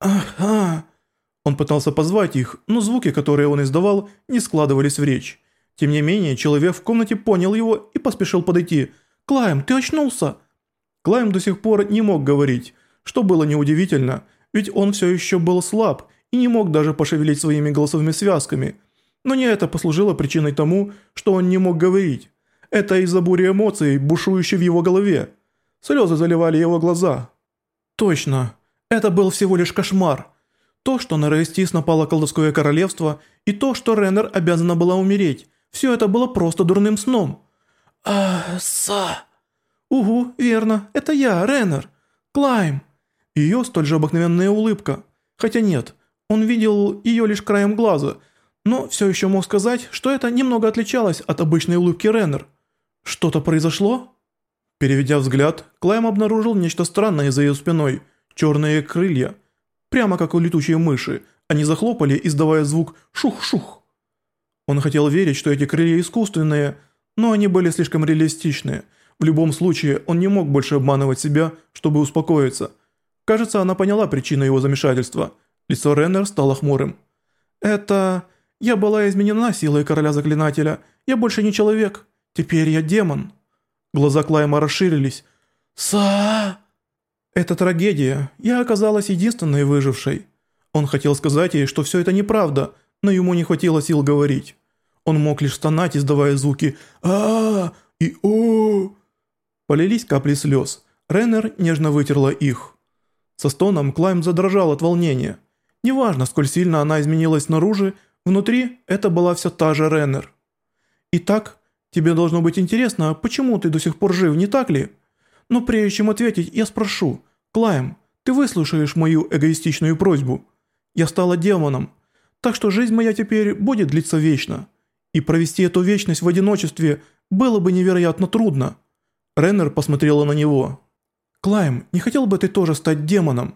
«Ага». Он пытался позвать их, но звуки, которые он издавал, не складывались в речь. Тем не менее, человек в комнате понял его и поспешил подойти. «Клайм, ты очнулся?» Клайм до сих пор не мог говорить, что было неудивительно, ведь он все еще был слаб и не мог даже пошевелить своими голосовыми связками. Но не это послужило причиной тому, что он не мог говорить. Это из-за бури эмоций, бушующей в его голове. Слезы заливали его глаза. Точно, это был всего лишь кошмар. То, что на Рейстис напало колдовское королевство, и то, что Реннер обязана была умереть, все это было просто дурным сном. а са «Угу, верно, это я, Реннер. Клайм». Ее столь же обыкновенная улыбка. Хотя нет, он видел ее лишь краем глаза, но все еще мог сказать, что это немного отличалось от обычной улыбки Реннер. «Что-то произошло?» Переведя взгляд, Клайм обнаружил нечто странное за ее спиной. Черные крылья. Прямо как у летучей мыши. Они захлопали, издавая звук «шух-шух». Он хотел верить, что эти крылья искусственные, но они были слишком реалистичные. В любом случае, он не мог больше обманывать себя, чтобы успокоиться. Кажется, она поняла причину его замешательства. Лицо Реннер стало хмурым. «Это... Я была изменена силой короля-заклинателя. Я больше не человек. Теперь я демон». Глаза Клайма расширились. «Са...» «Это трагедия. Я оказалась единственной выжившей». Он хотел сказать ей, что все это неправда, но ему не хватило сил говорить. Он мог лишь стонать, издавая звуки а, и «о». Полились капли слез. Реннер нежно вытерла их. Со стоном Клайм задрожал от волнения. Неважно, сколь сильно она изменилась снаружи, внутри это была все та же Реннер. «Итак, тебе должно быть интересно, почему ты до сих пор жив, не так ли? Но прежде чем ответить, я спрошу, Клайм, ты выслушаешь мою эгоистичную просьбу? Я стала демоном, так что жизнь моя теперь будет длиться вечно. И провести эту вечность в одиночестве было бы невероятно трудно». Реннер посмотрела на него. «Клайм, не хотел бы ты тоже стать демоном?»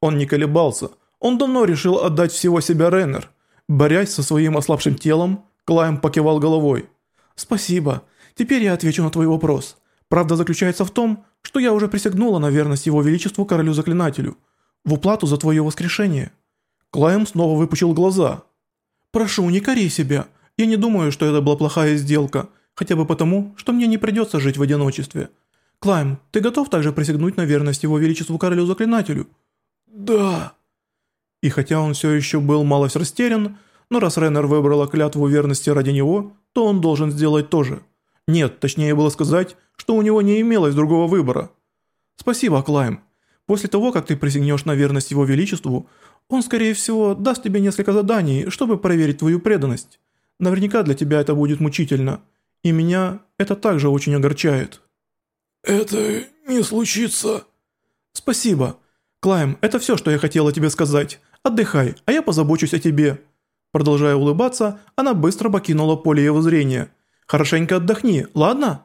Он не колебался. Он давно решил отдать всего себя Реннер. Борясь со своим ослабшим телом, Клайм покивал головой. «Спасибо. Теперь я отвечу на твой вопрос. Правда заключается в том, что я уже присягнула на верность его величеству королю-заклинателю. В уплату за твое воскрешение». Клайм снова выпучил глаза. «Прошу, не кори себя. Я не думаю, что это была плохая сделка, хотя бы потому, что мне не придется жить в одиночестве. Клайм, ты готов также присягнуть на верность его величеству королю-заклинателю?» «Да». И хотя он все еще был малость растерян, но раз Реннер выбрала клятву верности ради него, то он должен сделать то же. Нет, точнее было сказать, что у него не имелось другого выбора. «Спасибо, Клайм. После того, как ты присягнешь на верность его величеству, он, скорее всего, даст тебе несколько заданий, чтобы проверить твою преданность. Наверняка для тебя это будет мучительно. И меня это также очень огорчает». «Это не случится». «Спасибо. Клайм, это все, что я хотела тебе сказать. Отдыхай, а я позабочусь о тебе». Продолжая улыбаться, она быстро покинула поле его зрения. «Хорошенько отдохни, ладно?»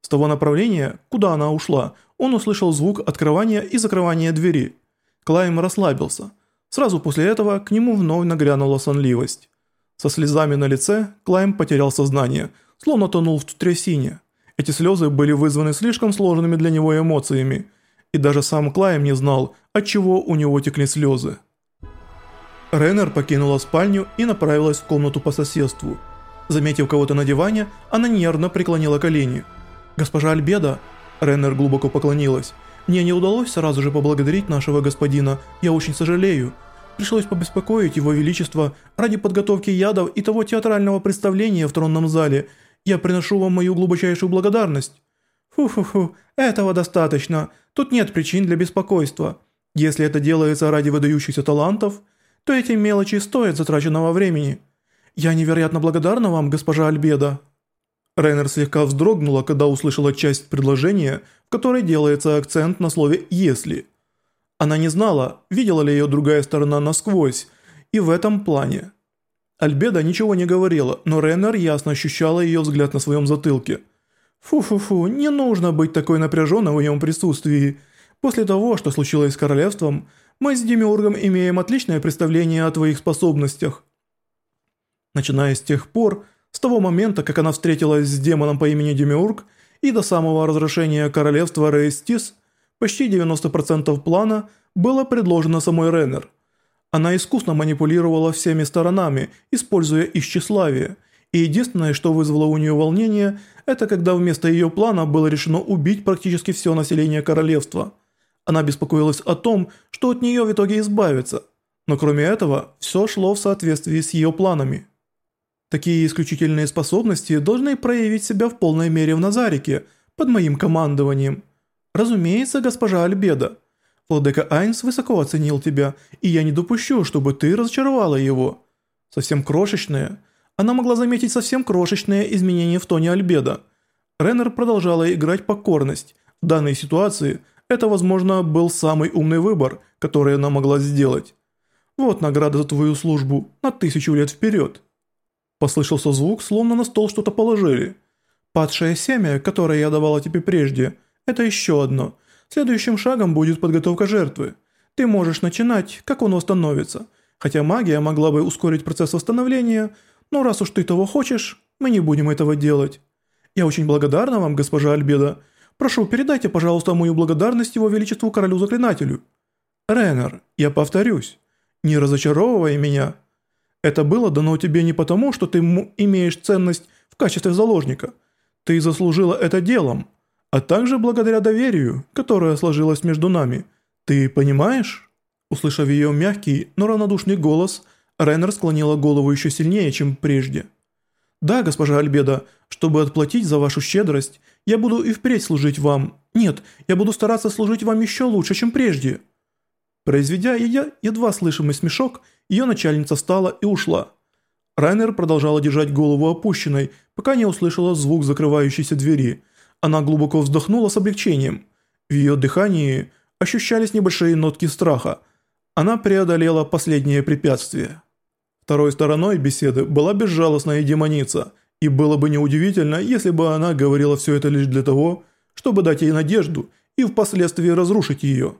С того направления, куда она ушла, он услышал звук открывания и закрывания двери. Клайм расслабился. Сразу после этого к нему вновь нагрянула сонливость. Со слезами на лице Клайм потерял сознание, словно тонул в трясине. Эти слезы были вызваны слишком сложными для него эмоциями, и даже сам Клайм не знал, от чего у него текли слезы. Реннер покинула спальню и направилась в комнату по соседству. Заметив кого-то на диване, она нервно преклонила колени. «Госпожа Альбеда», Реннер глубоко поклонилась, «мне не удалось сразу же поблагодарить нашего господина, я очень сожалею. Пришлось побеспокоить его величество ради подготовки ядов и того театрального представления в тронном зале. Я приношу вам мою глубочайшую благодарность». «Фу-фу-фу, этого достаточно, тут нет причин для беспокойства. Если это делается ради выдающихся талантов, то эти мелочи стоят затраченного времени. Я невероятно благодарна вам, госпожа Альбеда». Рейнер слегка вздрогнула, когда услышала часть предложения, в которой делается акцент на слове «если». Она не знала, видела ли ее другая сторона насквозь, и в этом плане. Альбеда ничего не говорила, но Рейнер ясно ощущала ее взгляд на своем затылке. «Фу-фу-фу, не нужно быть такой напряженной в моем присутствии. После того, что случилось с королевством, мы с Демиургом имеем отличное представление о твоих способностях». Начиная с тех пор, с того момента, как она встретилась с демоном по имени Демиург, и до самого разрушения королевства Рейстис, Почти 90% плана было предложено самой Реннер. Она искусно манипулировала всеми сторонами, используя их тщеславие, и единственное, что вызвало у нее волнение, это когда вместо ее плана было решено убить практически все население королевства. Она беспокоилась о том, что от нее в итоге избавиться, но кроме этого, все шло в соответствии с ее планами. Такие исключительные способности должны проявить себя в полной мере в Назарике, под моим командованием. Разумеется, госпожа Альбеда. Владыка Айнс высоко оценил тебя, и я не допущу, чтобы ты разочаровала его. Совсем крошечное. Она могла заметить совсем крошечное изменение в тоне Альбеда. Реннер продолжала играть покорность. В данной ситуации это, возможно, был самый умный выбор, который она могла сделать. Вот награда за твою службу на тысячу лет вперед. Послышался звук, словно на стол что-то положили. Падшее семя, которое я давала тебе прежде, это еще одно. Следующим шагом будет подготовка жертвы. Ты можешь начинать, как он восстановится. Хотя магия могла бы ускорить процесс восстановления, но раз уж ты того хочешь, мы не будем этого делать. Я очень благодарна вам, госпожа Альбеда. Прошу, передайте, пожалуйста, мою благодарность его величеству королю-заклинателю. Реннер, я повторюсь, не разочаровывай меня. Это было дано тебе не потому, что ты имеешь ценность в качестве заложника. Ты заслужила это делом, а также благодаря доверию, которое сложилось между нами. Ты понимаешь?» Услышав ее мягкий, но равнодушный голос, Райнер склонила голову еще сильнее, чем прежде. «Да, госпожа Альбеда, чтобы отплатить за вашу щедрость, я буду и впредь служить вам. Нет, я буду стараться служить вам еще лучше, чем прежде». Произведя едва слышимый смешок, ее начальница встала и ушла. Райнер продолжала держать голову опущенной, пока не услышала звук закрывающейся двери. Она глубоко вздохнула с облегчением. В ее дыхании ощущались небольшие нотки страха. Она преодолела последнее препятствие. Второй стороной беседы была безжалостная демоница, и было бы неудивительно, если бы она говорила все это лишь для того, чтобы дать ей надежду и впоследствии разрушить ее.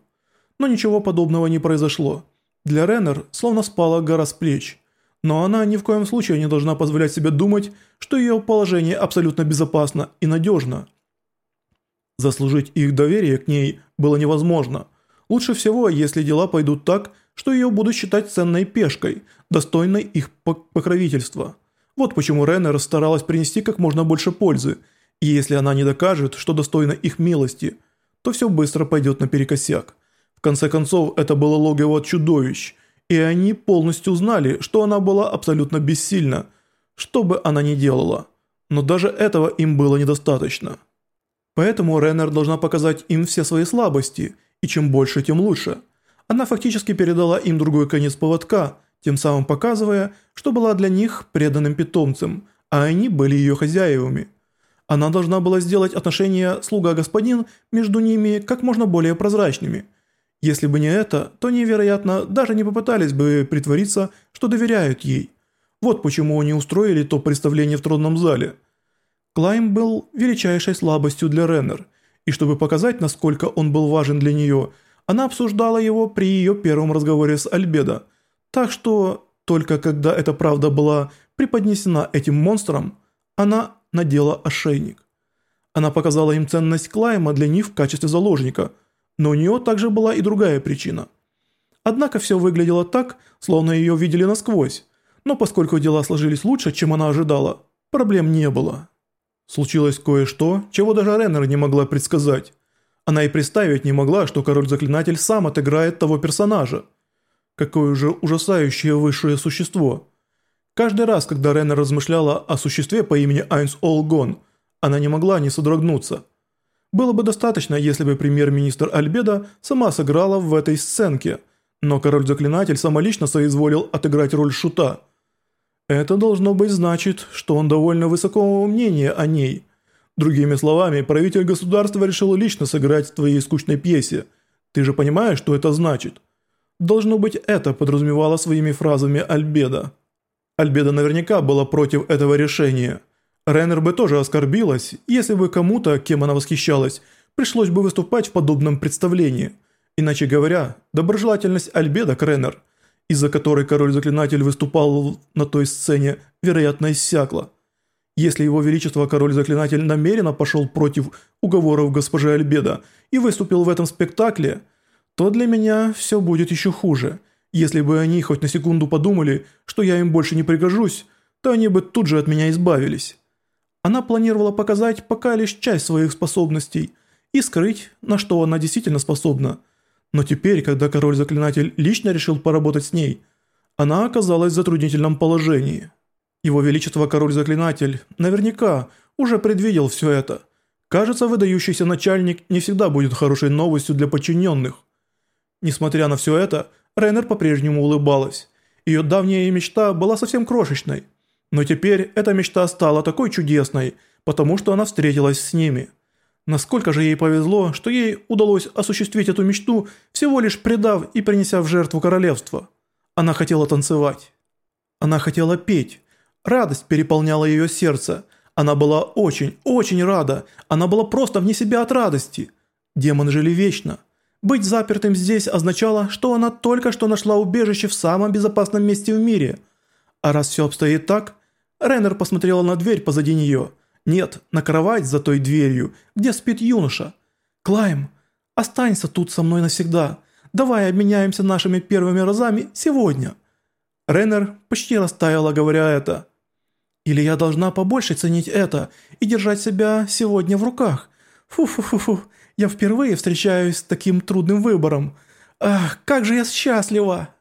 Но ничего подобного не произошло. Для Реннер словно спала гора с плеч. Но она ни в коем случае не должна позволять себе думать, что ее положение абсолютно безопасно и надежно. Заслужить их доверие к ней было невозможно. Лучше всего, если дела пойдут так, что ее будут считать ценной пешкой, достойной их покровительства. Вот почему Реннер старалась принести как можно больше пользы, и если она не докажет, что достойна их милости, то все быстро пойдет наперекосяк. В конце концов, это было логово чудовищ, и они полностью знали, что она была абсолютно бессильна, что бы она ни делала. Но даже этого им было недостаточно. Поэтому Реннер должна показать им все свои слабости, и чем больше, тем лучше. Она фактически передала им другой конец поводка, тем самым показывая, что была для них преданным питомцем, а они были ее хозяевами. Она должна была сделать отношения слуга-господин между ними как можно более прозрачными – если бы не это, то они, вероятно, даже не попытались бы притвориться, что доверяют ей. Вот почему они устроили то представление в тронном зале. Клайм был величайшей слабостью для Реннер, и чтобы показать, насколько он был важен для нее, она обсуждала его при ее первом разговоре с Альбедо. Так что, только когда эта правда была преподнесена этим монстром, она надела ошейник. Она показала им ценность Клайма для них в качестве заложника – но у нее также была и другая причина. Однако все выглядело так, словно ее видели насквозь, но поскольку дела сложились лучше, чем она ожидала, проблем не было. Случилось кое-что, чего даже Реннер не могла предсказать. Она и представить не могла, что король-заклинатель сам отыграет того персонажа. Какое же ужасающее высшее существо. Каждый раз, когда Реннер размышляла о существе по имени Айнс Олгон, она не могла не содрогнуться. Было бы достаточно, если бы премьер-министр Альбеда сама сыграла в этой сценке, но король-заклинатель самолично соизволил отыграть роль шута. Это должно быть значит, что он довольно высокого мнения о ней. Другими словами, правитель государства решил лично сыграть в твоей скучной пьесе. Ты же понимаешь, что это значит? Должно быть, это подразумевало своими фразами Альбеда. Альбеда наверняка была против этого решения. Реннер бы тоже оскорбилась, если бы кому-то, кем она восхищалась, пришлось бы выступать в подобном представлении. Иначе говоря, доброжелательность Альбеда к Реннер, из-за которой король-заклинатель выступал на той сцене, вероятно иссякла. Если его величество король-заклинатель намеренно пошел против уговоров госпожи Альбеда и выступил в этом спектакле, то для меня все будет еще хуже. Если бы они хоть на секунду подумали, что я им больше не пригожусь, то они бы тут же от меня избавились. Она планировала показать пока лишь часть своих способностей и скрыть, на что она действительно способна. Но теперь, когда король-заклинатель лично решил поработать с ней, она оказалась в затруднительном положении. Его Величество Король-Заклинатель наверняка уже предвидел все это. Кажется, выдающийся начальник не всегда будет хорошей новостью для подчиненных. Несмотря на все это, Рейнер по-прежнему улыбалась. Ее давняя мечта была совсем крошечной. Но теперь эта мечта стала такой чудесной, потому что она встретилась с ними. Насколько же ей повезло, что ей удалось осуществить эту мечту, всего лишь предав и принеся в жертву королевство. Она хотела танцевать. Она хотела петь. Радость переполняла ее сердце. Она была очень, очень рада. Она была просто вне себя от радости. Демоны жили вечно. Быть запертым здесь означало, что она только что нашла убежище в самом безопасном месте в мире. А раз все обстоит так, Реннер посмотрела на дверь позади нее. Нет, на кровать за той дверью, где спит юноша. «Клайм, останься тут со мной навсегда. Давай обменяемся нашими первыми разами сегодня». Реннер почти растаяла, говоря это. «Или я должна побольше ценить это и держать себя сегодня в руках. Фу-фу-фу-фу, я впервые встречаюсь с таким трудным выбором. Ах, как же я счастлива!»